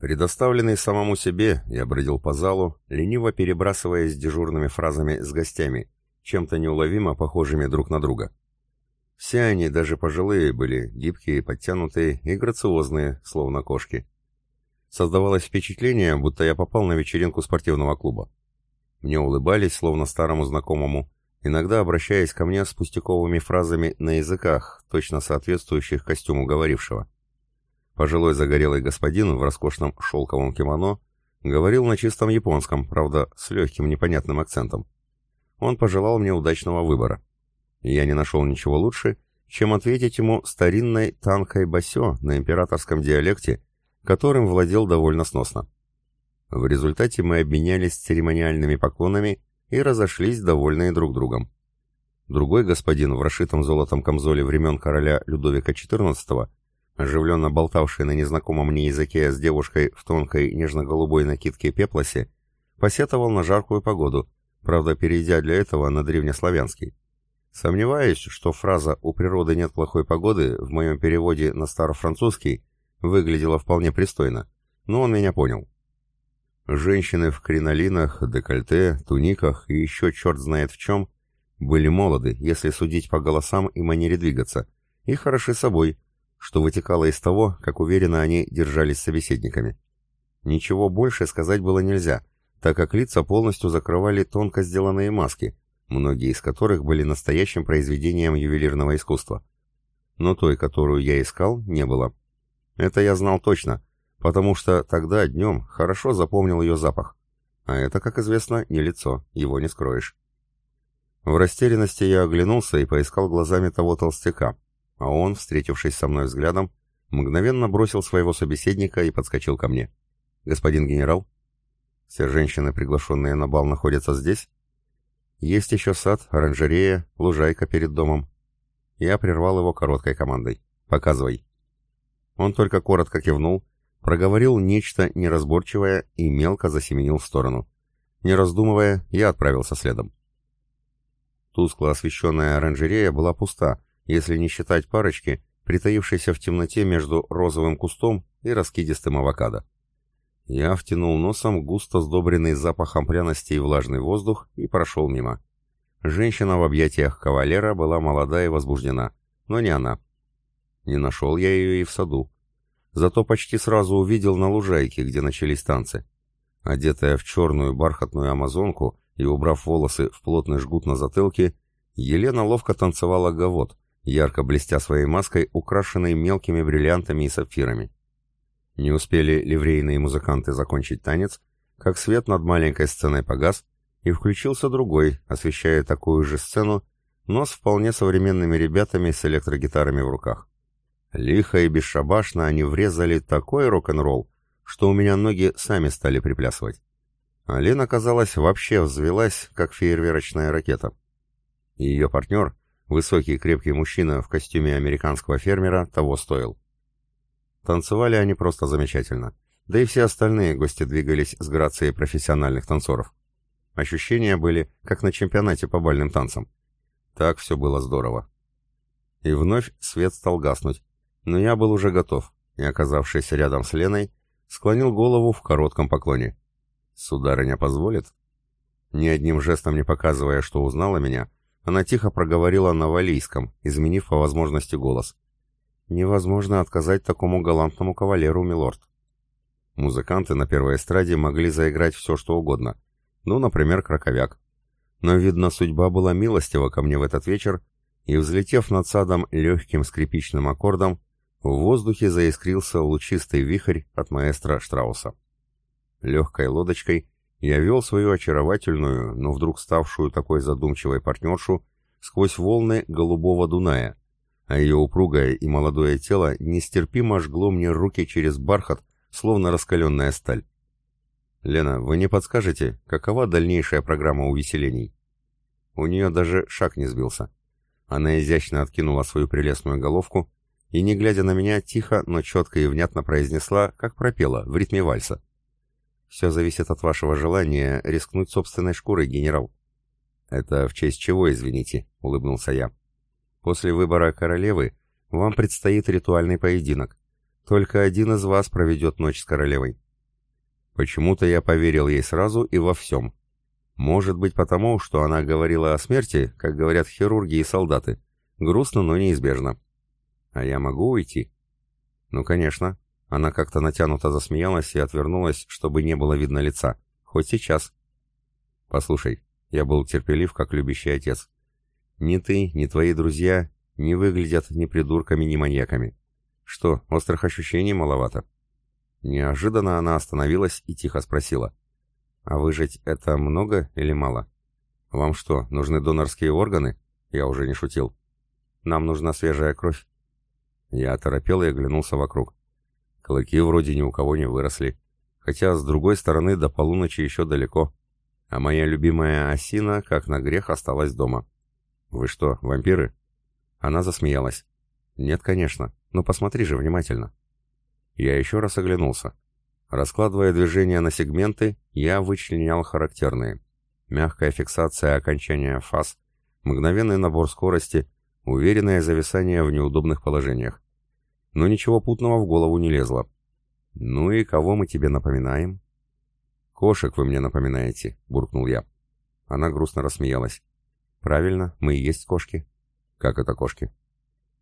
Предоставленный самому себе, я бродил по залу, лениво перебрасываясь дежурными фразами с гостями, чем-то неуловимо похожими друг на друга. Все они, даже пожилые, были гибкие, подтянутые и грациозные, словно кошки. Создавалось впечатление, будто я попал на вечеринку спортивного клуба. Мне улыбались, словно старому знакомому, иногда обращаясь ко мне с пустяковыми фразами на языках, точно соответствующих костюму говорившего. Пожилой загорелый господин в роскошном шелковом кимоно говорил на чистом японском, правда, с легким непонятным акцентом. Он пожелал мне удачного выбора. Я не нашел ничего лучше, чем ответить ему старинной танкой басё на императорском диалекте, которым владел довольно сносно. В результате мы обменялись церемониальными поклонами и разошлись, довольные друг другом. Другой господин в расшитом золотом камзоле времен короля Людовика XIV, оживленно болтавший на незнакомом мне языке с девушкой в тонкой нежно-голубой накидке пеплосе, посетовал на жаркую погоду, правда, перейдя для этого на древнеславянский. Сомневаюсь, что фраза «у природы нет плохой погоды» в моем переводе на старофранцузский выглядела вполне пристойно, но он меня понял. Женщины в кринолинах, декольте, туниках и еще черт знает в чем были молоды, если судить по голосам и манере двигаться, и хороши собой, что вытекало из того, как уверенно они держались с собеседниками. Ничего больше сказать было нельзя, так как лица полностью закрывали тонко сделанные маски, многие из которых были настоящим произведением ювелирного искусства. Но той, которую я искал, не было. Это я знал точно, потому что тогда днем хорошо запомнил ее запах. А это, как известно, не лицо, его не скроешь. В растерянности я оглянулся и поискал глазами того толстяка, а он, встретившись со мной взглядом, мгновенно бросил своего собеседника и подскочил ко мне. «Господин генерал?» «Все женщины, приглашенные на бал, находятся здесь?» Есть еще сад, оранжерея, лужайка перед домом. Я прервал его короткой командой. «Показывай». Он только коротко кивнул, проговорил нечто неразборчивое и мелко засеменил в сторону. Не раздумывая, я отправился следом. Тускло освещенная оранжерея была пуста, если не считать парочки, притаившейся в темноте между розовым кустом и раскидистым авокадо. Я втянул носом густо сдобренный запахом пряности и влажный воздух и прошел мимо. Женщина в объятиях кавалера была молода и возбуждена, но не она. Не нашел я ее и в саду. Зато почти сразу увидел на лужайке, где начались танцы. Одетая в черную бархатную амазонку и убрав волосы в плотный жгут на затылке, Елена ловко танцевала гавот, ярко блестя своей маской, украшенной мелкими бриллиантами и сапфирами. Не успели ливрейные музыканты закончить танец, как свет над маленькой сценой погас, и включился другой, освещая такую же сцену, но с вполне современными ребятами с электрогитарами в руках. Лихо и бесшабашно они врезали такой рок-н-ролл, что у меня ноги сами стали приплясывать. А казалось, вообще взвелась, как фейерверочная ракета. Ее партнер, высокий крепкий мужчина в костюме американского фермера, того стоил. Танцевали они просто замечательно. Да и все остальные гости двигались с грацией профессиональных танцоров. Ощущения были, как на чемпионате по бальным танцам. Так все было здорово. И вновь свет стал гаснуть, но я был уже готов, и, оказавшись рядом с Леной, склонил голову в коротком поклоне. «Сударыня позволит?» Ни одним жестом не показывая, что узнала меня, она тихо проговорила на валийском, изменив по возможности голос. Невозможно отказать такому галантному кавалеру, милорд. Музыканты на первой эстраде могли заиграть все, что угодно. Ну, например, краковяк. Но, видно, судьба была милостива ко мне в этот вечер, и, взлетев над садом легким скрипичным аккордом, в воздухе заискрился лучистый вихрь от маэстро Штрауса. Легкой лодочкой я вел свою очаровательную, но вдруг ставшую такой задумчивой партнершу сквозь волны голубого Дуная, а ее упругое и молодое тело нестерпимо жгло мне руки через бархат, словно раскаленная сталь. «Лена, вы не подскажете, какова дальнейшая программа увеселений?» У нее даже шаг не сбился. Она изящно откинула свою прелестную головку и, не глядя на меня, тихо, но четко и внятно произнесла, как пропела, в ритме вальса. «Все зависит от вашего желания рискнуть собственной шкурой, генерал». «Это в честь чего, извините?» — улыбнулся я. После выбора королевы вам предстоит ритуальный поединок. Только один из вас проведет ночь с королевой. Почему-то я поверил ей сразу и во всем. Может быть потому, что она говорила о смерти, как говорят хирурги и солдаты. Грустно, но неизбежно. А я могу уйти? Ну, конечно. Она как-то натянуто засмеялась и отвернулась, чтобы не было видно лица. Хоть сейчас. Послушай, я был терпелив, как любящий отец. Ни ты, ни твои друзья не выглядят ни придурками, ни маньяками. Что, острых ощущений маловато? Неожиданно она остановилась и тихо спросила. «А выжить это много или мало? Вам что, нужны донорские органы?» Я уже не шутил. «Нам нужна свежая кровь». Я оторопел и оглянулся вокруг. Клыки вроде ни у кого не выросли. Хотя, с другой стороны, до полуночи еще далеко. А моя любимая осина, как на грех, осталась дома. «Вы что, вампиры?» Она засмеялась. «Нет, конечно. Но посмотри же внимательно». Я еще раз оглянулся. Раскладывая движения на сегменты, я вычленял характерные. Мягкая фиксация окончания фаз, мгновенный набор скорости, уверенное зависание в неудобных положениях. Но ничего путного в голову не лезло. «Ну и кого мы тебе напоминаем?» «Кошек вы мне напоминаете», — буркнул я. Она грустно рассмеялась. «Правильно, мы и есть кошки». «Как это кошки?»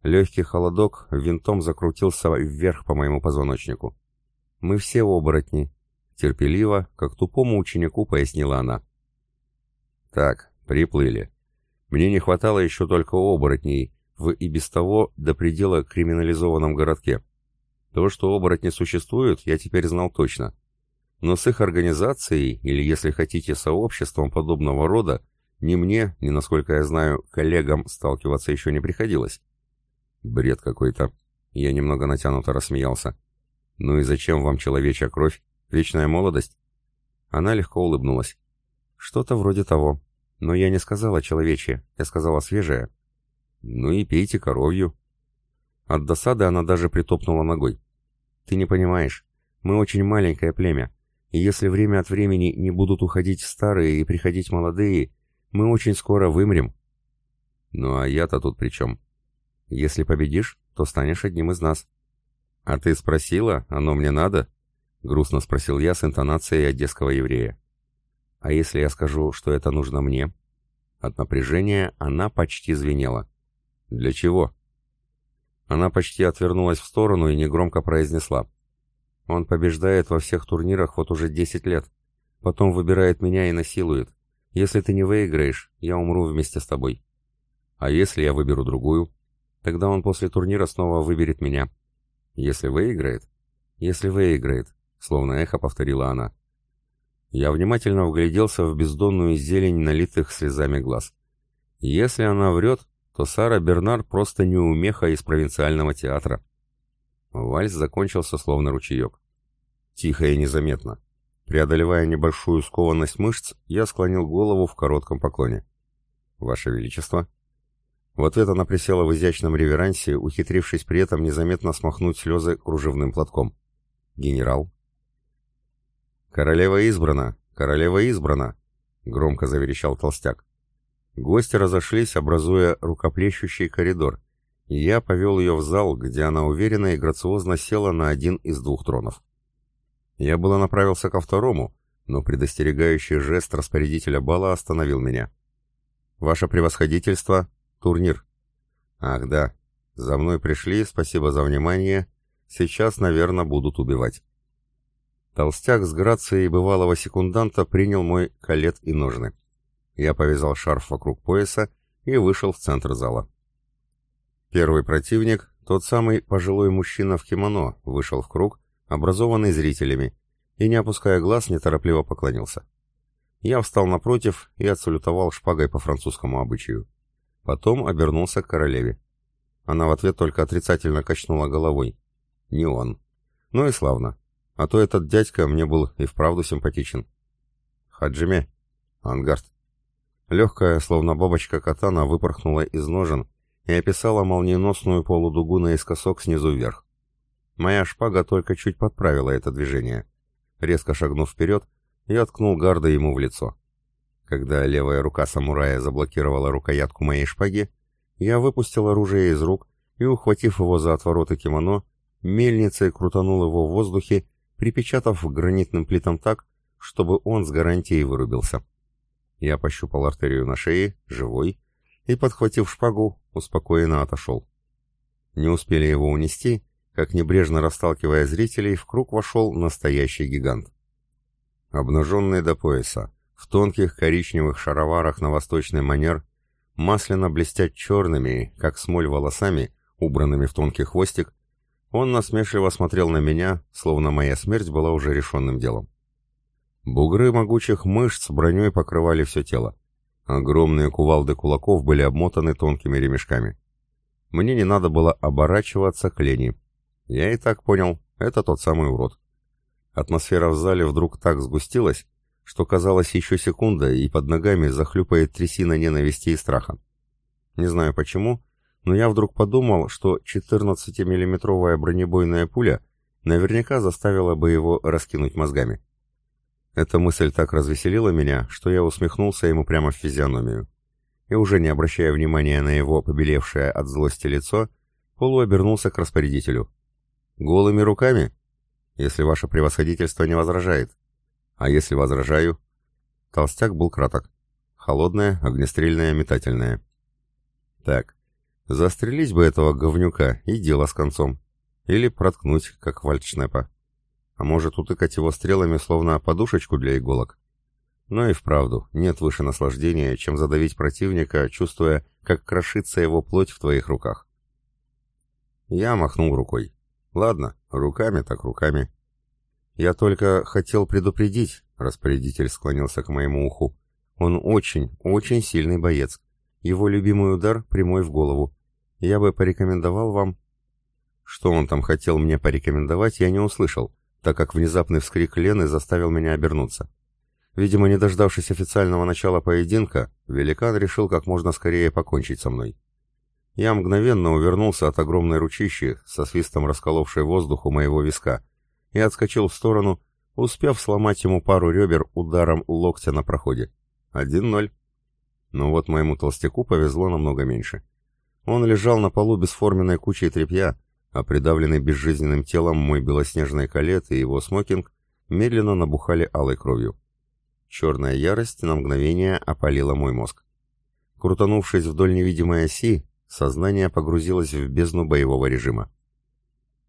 Легкий холодок винтом закрутился вверх по моему позвоночнику. «Мы все оборотни», — терпеливо, как тупому ученику пояснила она. «Так, приплыли. Мне не хватало еще только оборотней в и без того до предела криминализованном городке. То, что оборотни существуют, я теперь знал точно. Но с их организацией, или, если хотите, сообществом подобного рода, ни мне, ни, насколько я знаю, коллегам сталкиваться еще не приходилось. Бред какой-то. Я немного натянуто рассмеялся. Ну и зачем вам человечья кровь? Вечная молодость? Она легко улыбнулась. Что-то вроде того. Но я не сказала человечье, я сказала свежее. Ну и пейте коровью. От досады она даже притопнула ногой. Ты не понимаешь, мы очень маленькое племя. И если время от времени не будут уходить старые и приходить молодые, мы очень скоро вымрем. Ну а я-то тут при чем? Если победишь, то станешь одним из нас. А ты спросила, оно мне надо? Грустно спросил я с интонацией одесского еврея. А если я скажу, что это нужно мне? От напряжения она почти звенела. Для чего? Она почти отвернулась в сторону и негромко произнесла. Он побеждает во всех турнирах вот уже 10 лет. Потом выбирает меня и насилует. Если ты не выиграешь, я умру вместе с тобой. А если я выберу другую? Тогда он после турнира снова выберет меня. Если выиграет? Если выиграет, словно эхо повторила она. Я внимательно вгляделся в бездонную зелень налитых слезами глаз. Если она врет, то Сара Бернар просто неумеха из провинциального театра. Вальс закончился словно ручеек. Тихо и незаметно. Преодолевая небольшую скованность мышц, я склонил голову в коротком поклоне. «Ваше Величество!» В ответ она присела в изящном реверансе, ухитрившись при этом незаметно смахнуть слезы кружевным платком. «Генерал!» «Королева избрана! Королева избрана!» — громко заверещал толстяк. Гости разошлись, образуя рукоплещущий коридор, и я повел ее в зал, где она уверенно и грациозно села на один из двух тронов. Я было направился ко второму, но предостерегающий жест распорядителя бала остановил меня. «Ваше превосходительство, турнир». «Ах, да, за мной пришли, спасибо за внимание. Сейчас, наверное, будут убивать». Толстяк с грацией бывалого секунданта принял мой колет и ножны. Я повязал шарф вокруг пояса и вышел в центр зала. Первый противник, тот самый пожилой мужчина в кимоно, вышел в круг, образованный зрителями, и, не опуская глаз, неторопливо поклонился. Я встал напротив и отсалютовал шпагой по французскому обычаю. Потом обернулся к королеве. Она в ответ только отрицательно качнула головой. Не он. Ну и славно. А то этот дядька мне был и вправду симпатичен. Хаджиме. Ангард. Легкая, словно бабочка катана, выпорхнула из ножен и описала молниеносную полудугу наискосок снизу вверх. Моя шпага только чуть подправила это движение. Резко шагнув вперед, я ткнул гарда ему в лицо. Когда левая рука самурая заблокировала рукоятку моей шпаги, я выпустил оружие из рук и, ухватив его за отвороты кимоно, мельницей крутанул его в воздухе припечатав гранитным плитам так, чтобы он с гарантией вырубился. Я пощупал артерию на шее, живой, и, подхватив шпагу, успокоенно отошел. Не успели его унести, как небрежно расталкивая зрителей, в круг вошел настоящий гигант. Обнаженный до пояса, в тонких коричневых шароварах на восточный манер, масляно блестят черными, как смоль волосами, убранными в тонкий хвостик, он насмешливо смотрел на меня, словно моя смерть была уже решенным делом. Бугры могучих мышц броней покрывали все тело. Огромные кувалды кулаков были обмотаны тонкими ремешками. Мне не надо было оборачиваться к Лене. Я и так понял, это тот самый урод. Атмосфера в зале вдруг так сгустилась, что казалось еще секунда, и под ногами захлюпает трясина ненависти и страха. Не знаю почему, но я вдруг подумал, что 14-миллиметровая бронебойная пуля наверняка заставила бы его раскинуть мозгами. Эта мысль так развеселила меня, что я усмехнулся ему прямо в физиономию и, уже не обращая внимания на его побелевшее от злости лицо, Полу обернулся к распорядителю. «Голыми руками? Если ваше превосходительство не возражает. А если возражаю?» Толстяк был краток. Холодная, огнестрельная, метательная. «Так, застрелить бы этого говнюка и дело с концом. Или проткнуть, как вальдшнепа. А может, утыкать его стрелами, словно подушечку для иголок?» Но и вправду, нет выше наслаждения, чем задавить противника, чувствуя, как крошится его плоть в твоих руках. Я махнул рукой. Ладно, руками так руками. Я только хотел предупредить, распорядитель склонился к моему уху. Он очень, очень сильный боец. Его любимый удар прямой в голову. Я бы порекомендовал вам... Что он там хотел мне порекомендовать, я не услышал, так как внезапный вскрик Лены заставил меня обернуться. Видимо, не дождавшись официального начала поединка, великан решил как можно скорее покончить со мной. Я мгновенно увернулся от огромной ручищи, со свистом расколовшей воздух у моего виска, и отскочил в сторону, успев сломать ему пару ребер ударом локтя на проходе. Один ноль. Но вот моему толстяку повезло намного меньше. Он лежал на полу бесформенной кучей тряпья, а придавленный безжизненным телом мой белоснежный калет и его смокинг медленно набухали алой кровью. Черная ярость на мгновение опалила мой мозг. Крутанувшись вдоль невидимой оси, сознание погрузилось в бездну боевого режима.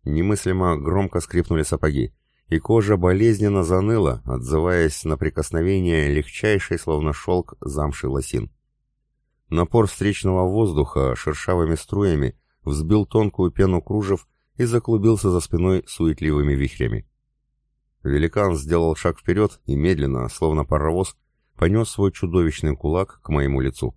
Немыслимо громко скрипнули сапоги, и кожа болезненно заныла, отзываясь на прикосновение легчайшей, словно шелк, замши лосин. Напор встречного воздуха шершавыми струями взбил тонкую пену кружев и заклубился за спиной суетливыми вихрями. Великан сделал шаг вперед и медленно, словно паровоз, понес свой чудовищный кулак к моему лицу.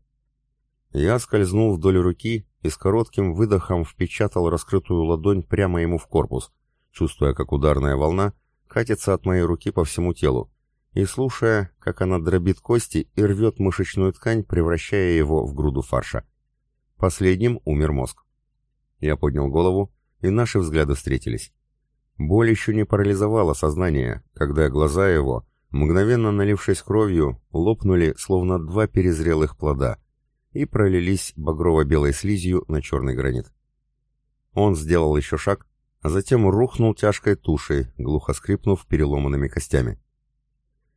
Я скользнул вдоль руки и с коротким выдохом впечатал раскрытую ладонь прямо ему в корпус, чувствуя, как ударная волна катится от моей руки по всему телу, и слушая, как она дробит кости и рвет мышечную ткань, превращая его в груду фарша. Последним умер мозг. Я поднял голову, и наши взгляды встретились. Боль еще не парализовала сознание, когда глаза его, мгновенно налившись кровью, лопнули, словно два перезрелых плода, и пролились багрово-белой слизью на черный гранит. Он сделал еще шаг, а затем рухнул тяжкой тушей, глухо скрипнув переломанными костями.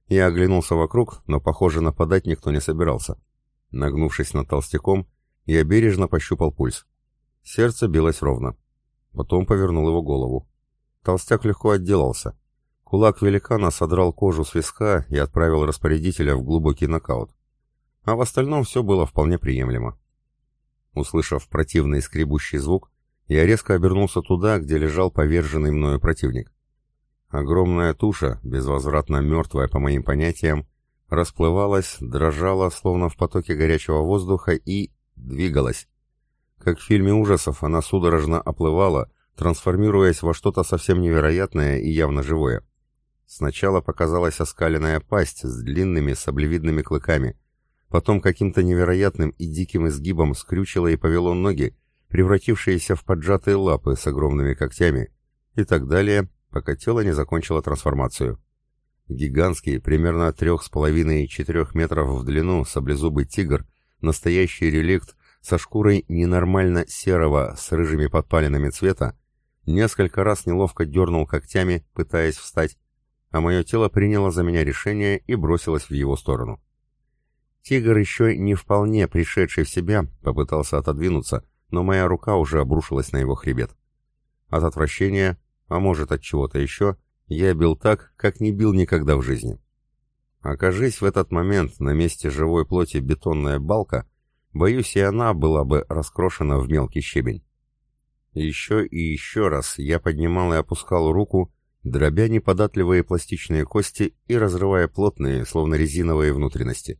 Я оглянулся вокруг, но, похоже, нападать никто не собирался. Нагнувшись над толстяком, я бережно пощупал пульс. Сердце билось ровно. Потом повернул его голову. Толстяк легко отделался. Кулак великана содрал кожу с виска и отправил распорядителя в глубокий нокаут. А в остальном все было вполне приемлемо. Услышав противный скребущий звук, я резко обернулся туда, где лежал поверженный мною противник. Огромная туша, безвозвратно мертвая по моим понятиям, расплывалась, дрожала, словно в потоке горячего воздуха, и двигалась. Как в фильме ужасов она судорожно оплывала, трансформируясь во что-то совсем невероятное и явно живое. Сначала показалась оскаленная пасть с длинными саблевидными клыками, потом каким-то невероятным и диким изгибом скрючило и повело ноги, превратившиеся в поджатые лапы с огромными когтями, и так далее, пока тело не закончило трансформацию. Гигантский, примерно трех с половиной-четырех метров в длину, саблезубый тигр, настоящий реликт со шкурой ненормально серого с рыжими подпалинами цвета, Несколько раз неловко дернул когтями, пытаясь встать, а мое тело приняло за меня решение и бросилось в его сторону. Тигр, еще не вполне пришедший в себя, попытался отодвинуться, но моя рука уже обрушилась на его хребет. От отвращения, а может от чего-то еще, я бил так, как не бил никогда в жизни. Окажись в этот момент на месте живой плоти бетонная балка, боюсь, и она была бы раскрошена в мелкий щебень. Еще и еще раз я поднимал и опускал руку, дробя неподатливые пластичные кости и разрывая плотные, словно резиновые внутренности.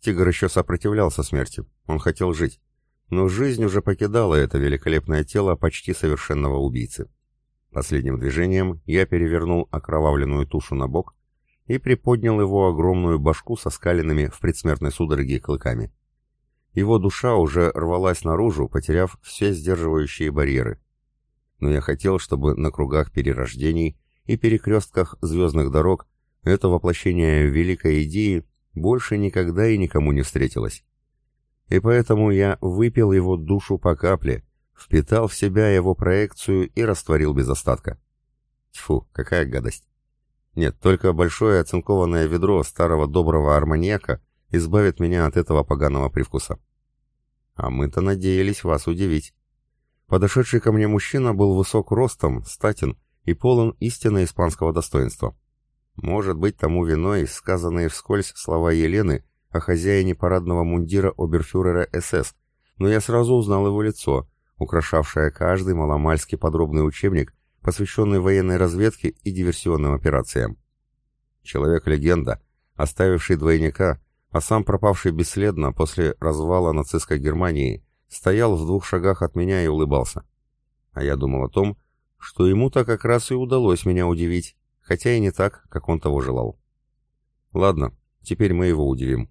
Тигр еще сопротивлялся смерти, он хотел жить. Но жизнь уже покидала это великолепное тело почти совершенного убийцы. Последним движением я перевернул окровавленную тушу на бок и приподнял его огромную башку со скаленными в предсмертной судороге клыками. Его душа уже рвалась наружу, потеряв все сдерживающие барьеры. Но я хотел, чтобы на кругах перерождений и перекрестках звездных дорог это воплощение великой идеи больше никогда и никому не встретилась. И поэтому я выпил его душу по капле, впитал в себя его проекцию и растворил без остатка. Тьфу, какая гадость. Нет, только большое оцинкованное ведро старого доброго арманьяка избавит меня от этого поганого привкуса. А мы-то надеялись вас удивить. Подошедший ко мне мужчина был высок ростом, статен и полон истинно испанского достоинства. Может быть, тому виной сказанные вскользь слова Елены о хозяине парадного мундира оберфюрера СС, но я сразу узнал его лицо, украшавшее каждый маломальски подробный учебник, посвященный военной разведке и диверсионным операциям. Человек-легенда, оставивший двойника, а сам пропавший бесследно после развала нацистской Германии, стоял в двух шагах от меня и улыбался. А я думал о том, что ему-то как раз и удалось меня удивить, хотя и не так, как он того желал. Ладно, теперь мы его удивим.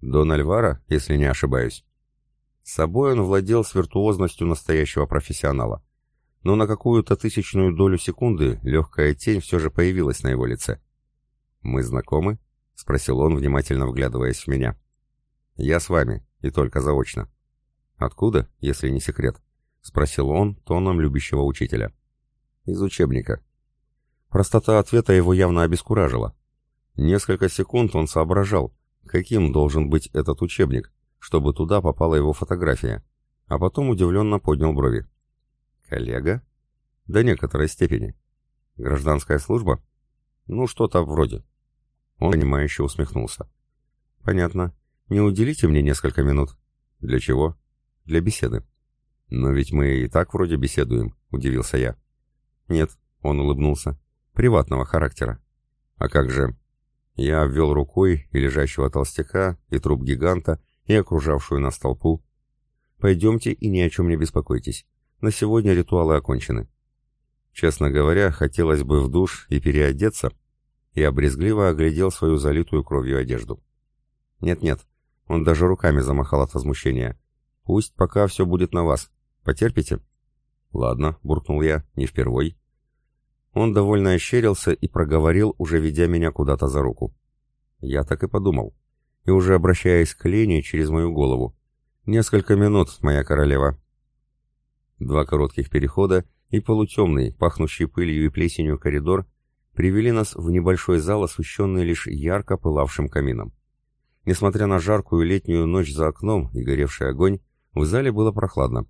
Дон Альвара, если не ошибаюсь. С собой он владел с виртуозностью настоящего профессионала. Но на какую-то тысячную долю секунды легкая тень все же появилась на его лице. «Мы знакомы?» — спросил он, внимательно вглядываясь в меня. «Я с вами, и только заочно». «Откуда, если не секрет?» — спросил он тоном любящего учителя. «Из учебника», Простота ответа его явно обескуражила. Несколько секунд он соображал, каким должен быть этот учебник, чтобы туда попала его фотография, а потом удивленно поднял брови. «Коллега?» «До некоторой степени. Гражданская служба?» «Ну, что-то вроде». Он, понимающе усмехнулся. «Понятно. Не уделите мне несколько минут?» «Для чего?» «Для беседы». «Но ведь мы и так вроде беседуем», — удивился я. «Нет», — он улыбнулся приватного характера. А как же? Я обвел рукой и лежащего толстяка, и труп гиганта, и окружавшую нас толпу. Пойдемте и ни о чем не беспокойтесь. На сегодня ритуалы окончены. Честно говоря, хотелось бы в душ и переодеться, и обрезгливо оглядел свою залитую кровью одежду. Нет-нет, он даже руками замахал от возмущения. Пусть пока все будет на вас. Потерпите? Ладно, буркнул я, не впервой. Он довольно ощерился и проговорил, уже ведя меня куда-то за руку. Я так и подумал. И уже обращаясь к Лене через мою голову. «Несколько минут, моя королева». Два коротких перехода и полутемный, пахнущий пылью и плесенью коридор привели нас в небольшой зал, освещенный лишь ярко пылавшим камином. Несмотря на жаркую летнюю ночь за окном и горевший огонь, в зале было прохладно.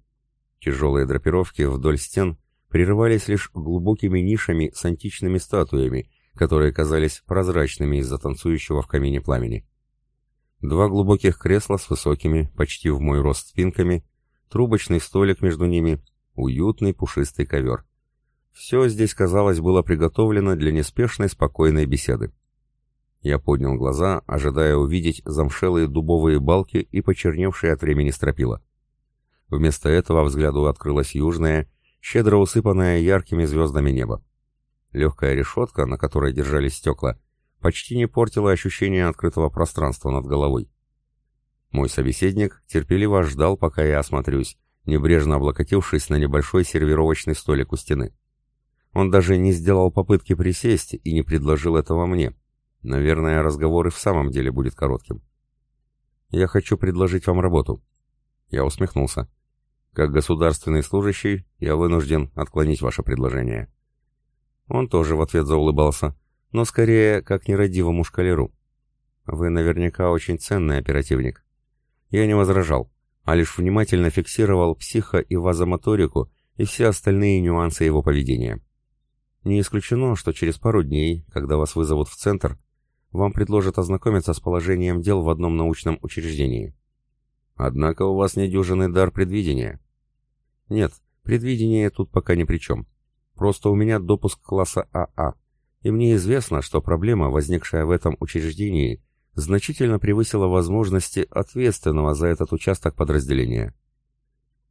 Тяжелые драпировки вдоль стен прерывались лишь глубокими нишами с античными статуями, которые казались прозрачными из-за танцующего в камине пламени. Два глубоких кресла с высокими, почти в мой рост спинками, трубочный столик между ними, уютный пушистый ковер. Все здесь, казалось, было приготовлено для неспешной спокойной беседы. Я поднял глаза, ожидая увидеть замшелые дубовые балки и почерневшие от времени стропила. Вместо этого взгляду открылась южная, щедро усыпанное яркими звездами небо. Легкая решетка, на которой держались стекла, почти не портила ощущение открытого пространства над головой. Мой собеседник терпеливо ждал, пока я осмотрюсь, небрежно облокотившись на небольшой сервировочный столик у стены. Он даже не сделал попытки присесть и не предложил этого мне. Наверное, разговор и в самом деле будет коротким. «Я хочу предложить вам работу». Я усмехнулся. Как государственный служащий, я вынужден отклонить ваше предложение». Он тоже в ответ заулыбался, но скорее как нерадивому шкалеру. «Вы наверняка очень ценный оперативник». Я не возражал, а лишь внимательно фиксировал психо- и вазомоторику и все остальные нюансы его поведения. Не исключено, что через пару дней, когда вас вызовут в центр, вам предложат ознакомиться с положением дел в одном научном учреждении. Однако у вас недюжинный дар предвидения. Нет, предвидение тут пока ни при чем. Просто у меня допуск класса АА, и мне известно, что проблема, возникшая в этом учреждении, значительно превысила возможности ответственного за этот участок подразделения.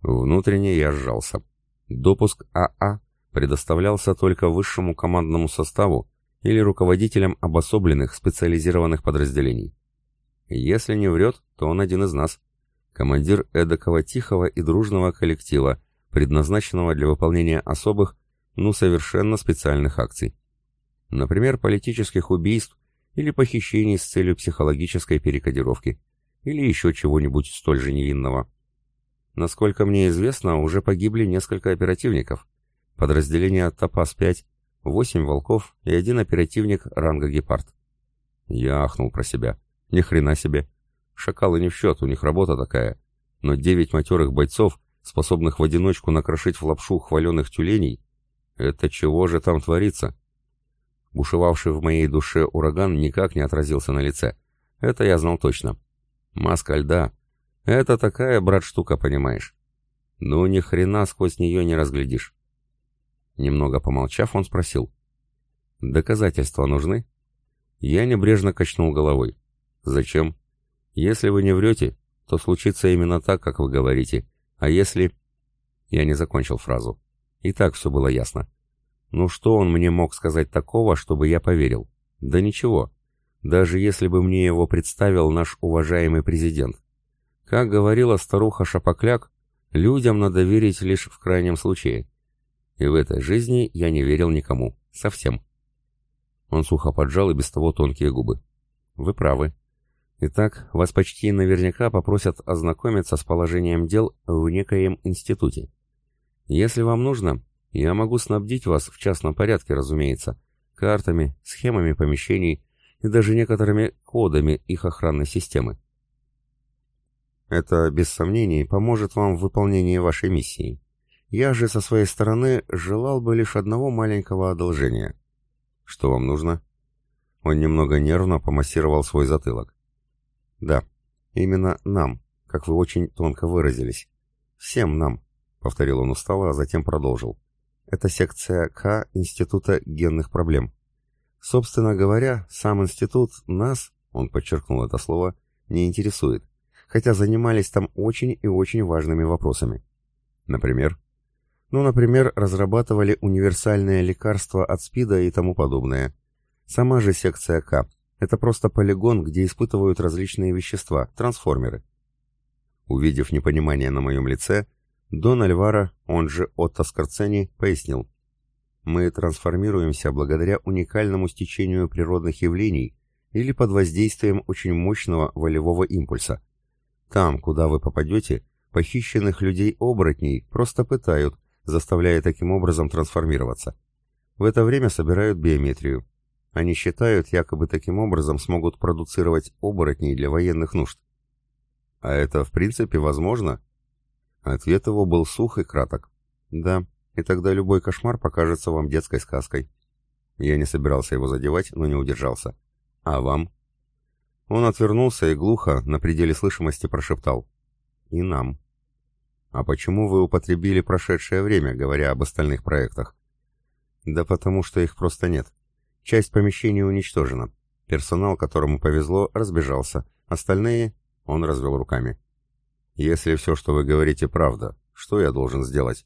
Внутренне я сжался. Допуск АА предоставлялся только высшему командному составу или руководителям обособленных специализированных подразделений. Если не врет, то он один из нас. Командир эдакого тихого и дружного коллектива, предназначенного для выполнения особых, ну совершенно специальных акций. Например, политических убийств или похищений с целью психологической перекодировки, или еще чего-нибудь столь же невинного. Насколько мне известно, уже погибли несколько оперативников. Подразделение Топас-5, восемь волков и один оперативник ранга Гепард. Я ахнул про себя. Ни хрена себе. Шакалы не в счет, у них работа такая. Но девять матерых бойцов, способных в одиночку накрошить в лапшу хваленых тюленей, это чего же там творится? Бушевавший в моей душе ураган никак не отразился на лице. Это я знал точно. Маска льда, это такая, брат, штука, понимаешь. Ну, ни хрена сквозь нее не разглядишь. Немного помолчав, он спросил. Доказательства нужны? Я небрежно качнул головой. Зачем? Если вы не врете, то случится именно так, как вы говорите. А если... Я не закончил фразу. И так все было ясно. Ну что он мне мог сказать такого, чтобы я поверил? Да ничего. Даже если бы мне его представил наш уважаемый президент. Как говорила старуха Шапокляк, людям надо верить лишь в крайнем случае. И в этой жизни я не верил никому. Совсем. Он сухо поджал и без того тонкие губы. Вы правы. Итак, вас почти наверняка попросят ознакомиться с положением дел в некоем институте. Если вам нужно, я могу снабдить вас в частном порядке, разумеется, картами, схемами помещений и даже некоторыми кодами их охранной системы. Это, без сомнений, поможет вам в выполнении вашей миссии. Я же со своей стороны желал бы лишь одного маленького одолжения. Что вам нужно? Он немного нервно помассировал свой затылок. Да, именно нам, как вы очень тонко выразились. Всем нам, повторил он устало, а затем продолжил. Это секция К Института генных проблем. Собственно говоря, сам институт нас, он подчеркнул это слово, не интересует хотя занимались там очень и очень важными вопросами. Например? Ну, например, разрабатывали универсальные лекарства от СПИДа и тому подобное. Сама же секция К – это просто полигон, где испытывают различные вещества, трансформеры. Увидев непонимание на моем лице, Дон Альвара, он же Отто Скорцени, пояснил. Мы трансформируемся благодаря уникальному стечению природных явлений или под воздействием очень мощного волевого импульса – там, куда вы попадете, похищенных людей-оборотней просто пытают, заставляя таким образом трансформироваться. В это время собирают биометрию. Они считают, якобы таким образом смогут продуцировать оборотней для военных нужд. А это в принципе возможно? Ответ его был сух и краток. Да, и тогда любой кошмар покажется вам детской сказкой. Я не собирался его задевать, но не удержался. А вам? Он отвернулся и глухо, на пределе слышимости, прошептал. «И нам». «А почему вы употребили прошедшее время, говоря об остальных проектах?» «Да потому что их просто нет. Часть помещений уничтожена. Персонал, которому повезло, разбежался. Остальные...» Он развел руками. «Если все, что вы говорите, правда, что я должен сделать?»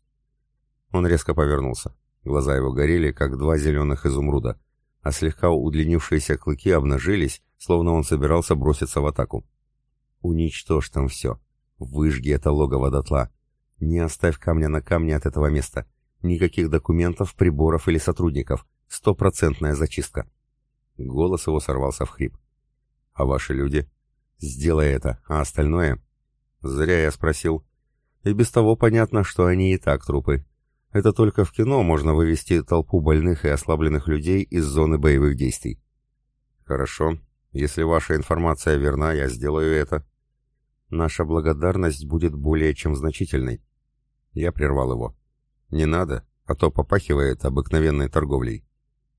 Он резко повернулся. Глаза его горели, как два зеленых изумруда а слегка удлинившиеся клыки обнажились, словно он собирался броситься в атаку. «Уничтожь там все. Выжги это логово дотла. Не оставь камня на камне от этого места. Никаких документов, приборов или сотрудников. Стопроцентная зачистка». Голос его сорвался в хрип. «А ваши люди?» «Сделай это, а остальное?» «Зря я спросил. И без того понятно, что они и так трупы. Это только в кино можно вывести толпу больных и ослабленных людей из зоны боевых действий. Хорошо. Если ваша информация верна, я сделаю это. Наша благодарность будет более чем значительной. Я прервал его. Не надо, а то попахивает обыкновенной торговлей.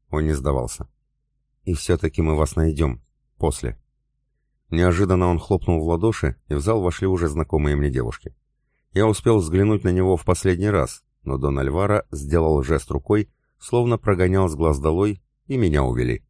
Он не сдавался. И все-таки мы вас найдем. После. Неожиданно он хлопнул в ладоши, и в зал вошли уже знакомые мне девушки. Я успел взглянуть на него в последний раз, но Дон Альвара сделал жест рукой, словно прогонял с глаз долой, и меня увели.